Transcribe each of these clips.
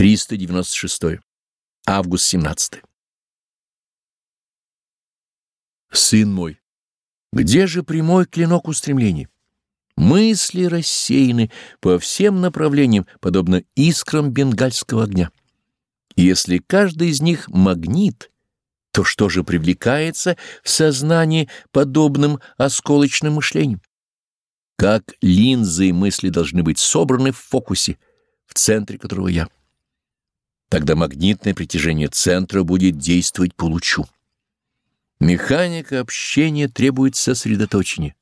396. Август 17. Сын мой, где же прямой клинок устремлений? Мысли рассеяны по всем направлениям, подобно искрам бенгальского огня. Если каждый из них магнит, то что же привлекается в сознании подобным осколочным мышлением? Как линзы мысли должны быть собраны в фокусе, в центре которого я. Тогда магнитное притяжение центра будет действовать по лучу. Механика общения требует сосредоточения.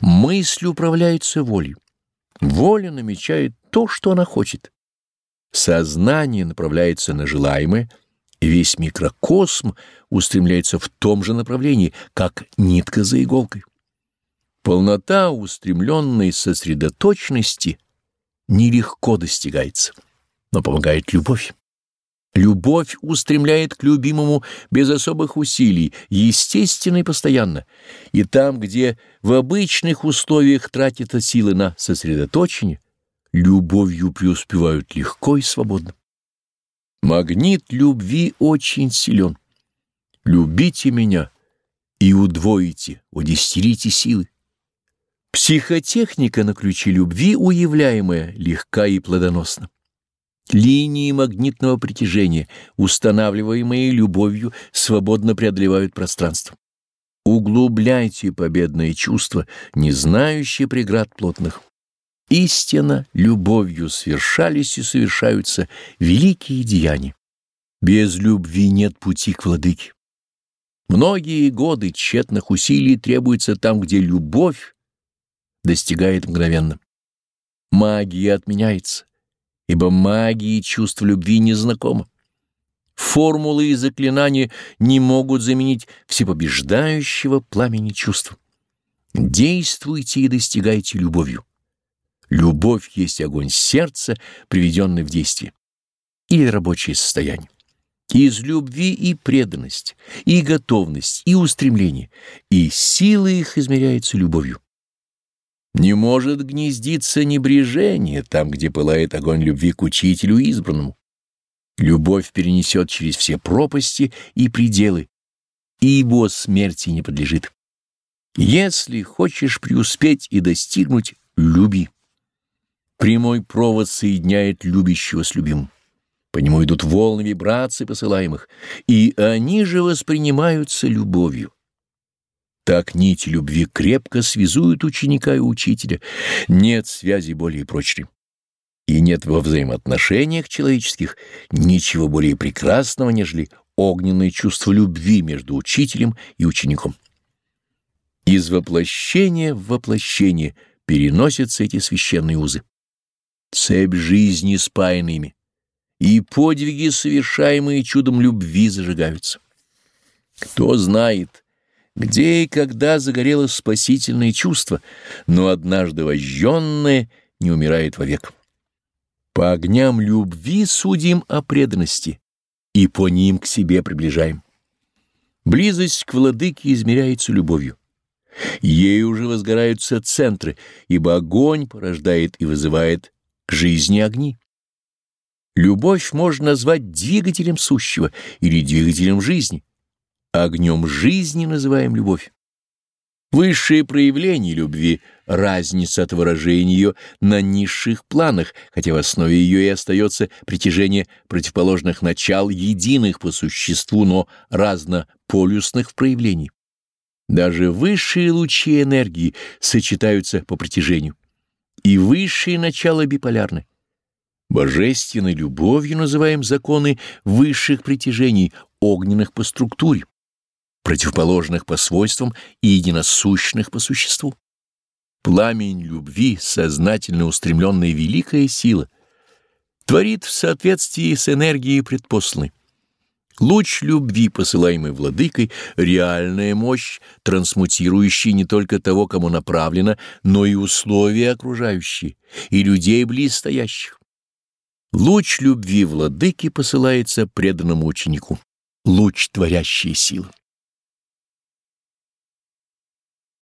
Мысль управляется волей. Воля намечает то, что она хочет. Сознание направляется на желаемое, и весь микрокосм устремляется в том же направлении, как нитка за иголкой. Полнота устремленной сосредоточенности нелегко достигается, но помогает любовь. Любовь устремляет к любимому без особых усилий, естественно и постоянно, и там, где в обычных условиях тратятся силы на сосредоточение, любовью преуспевают легко и свободно. Магнит любви очень силен. Любите меня и удвоите, удестерите силы. Психотехника на ключе любви уявляемая легка и плодоносна. Линии магнитного притяжения, устанавливаемые любовью, свободно преодолевают пространство. Углубляйте победное чувство, не знающее преград плотных. Истинно любовью свершались и совершаются великие деяния. Без любви нет пути к владыке. Многие годы тщетных усилий требуется там, где любовь достигает мгновенно. Магия отменяется, ибо магии чувств любви не знакома. Формулы и заклинания не могут заменить всепобеждающего пламени чувств. Действуйте и достигайте любовью. Любовь есть огонь сердца, приведенный в действие, или рабочее состояние. Из любви и преданность, и готовность, и устремление, и сила их измеряется любовью. Не может гнездиться небрежение там, где пылает огонь любви к учителю избранному. Любовь перенесет через все пропасти и пределы, ибо смерти не подлежит. Если хочешь преуспеть и достигнуть, люби. Прямой провод соединяет любящего с любимым. По нему идут волны вибраций посылаемых, и они же воспринимаются любовью. Так нити любви крепко связуют ученика и учителя. Нет связи более прочной. И нет во взаимоотношениях человеческих ничего более прекрасного, нежели огненное чувство любви между учителем и учеником. Из воплощения в воплощение переносятся эти священные узы. Цепь жизни спаяна и подвиги, совершаемые чудом любви, зажигаются. Кто знает, где и когда загорелось спасительное чувство, но однажды вожженное не умирает вовек. По огням любви судим о преданности и по ним к себе приближаем. Близость к владыке измеряется любовью. Ей уже возгораются центры, ибо огонь порождает и вызывает к жизни огни. Любовь можно назвать двигателем сущего или двигателем жизни огнем жизни называем любовь. Высшее проявление любви — разница от выражения ее на низших планах, хотя в основе ее и остается притяжение противоположных начал, единых по существу, но разнополюсных в проявлении. Даже высшие лучи энергии сочетаются по притяжению, и высшие начала биполярны. Божественной любовью называем законы высших притяжений, огненных по структуре противоположных по свойствам и единосущных по существу. Пламень любви, сознательно устремленная великая сила, творит в соответствии с энергией предпосланной. Луч любви, посылаемый владыкой, реальная мощь, трансмутирующая не только того, кому направлена, но и условия окружающие, и людей близстоящих. Луч любви владыки посылается преданному ученику, луч творящей силы.